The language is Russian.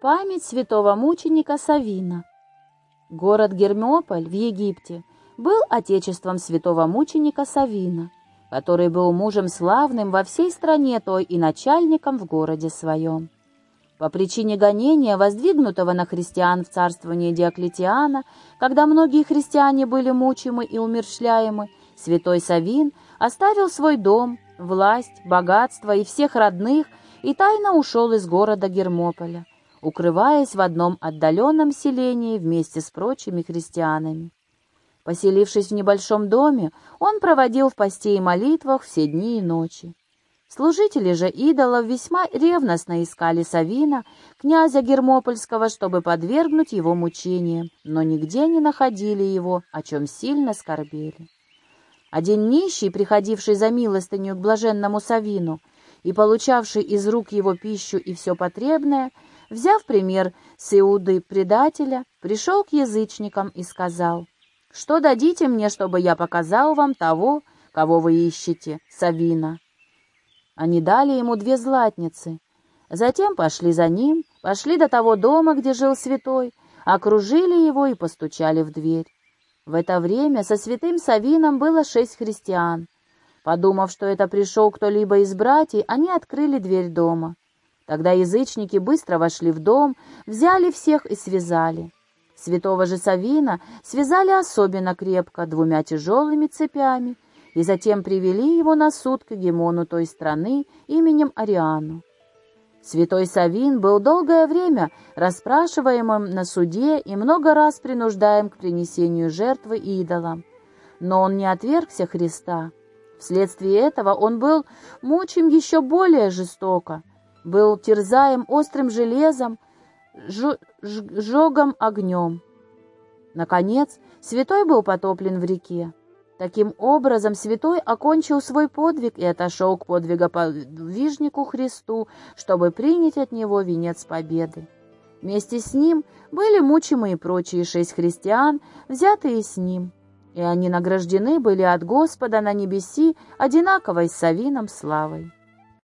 Память святого мученика Савина. Город Гермополь в Египте был отечеством святого мученика Савина, который был мужем славным во всей стране той и начальником в городе своем. По причине гонения, воздвигнутого на христиан в царствовании Диоклетиана, когда многие христиане были мучимы и умерщвляемы, святой Савин оставил свой дом, власть, богатство и всех родных и тайно ушел из города Гермополя – укрываясь в одном отдаленном селении вместе с прочими христианами. Поселившись в небольшом доме, он проводил в посте и молитвах все дни и ночи. Служители же идолов весьма ревностно искали Савина, князя Гермопольского, чтобы подвергнуть его мучениям, но нигде не находили его, о чем сильно скорбели. Один нищий, приходивший за милостыню к блаженному Савину и получавший из рук его пищу и все потребное, взяв пример с Иуды предателя, пришел к язычникам и сказал, «Что дадите мне, чтобы я показал вам того, кого вы ищете, Савина?» Они дали ему две златницы. Затем пошли за ним, пошли до того дома, где жил святой, окружили его и постучали в дверь. В это время со святым Савином было шесть христиан. Подумав, что это пришел кто-либо из братьев, они открыли дверь дома. Тогда язычники быстро вошли в дом, взяли всех и связали. Святого же Савина связали особенно крепко двумя тяжелыми цепями и затем привели его на суд к гемону той страны именем Ариану. Святой Савин был долгое время расспрашиваемым на суде и много раз принуждаем к принесению жертвы идолам. Но он не отвергся Христа. Вследствие этого он был мучим еще более жестоко, был терзаем острым железом, жогом огнем. Наконец, святой был потоплен в реке. Таким образом, святой окончил свой подвиг и отошел к подвигоподвижнику Христу, чтобы принять от него венец победы. Вместе с ним были мучимы и прочие шесть христиан, взятые с ним, и они награждены были от Господа на небеси одинаковой с Савином славой.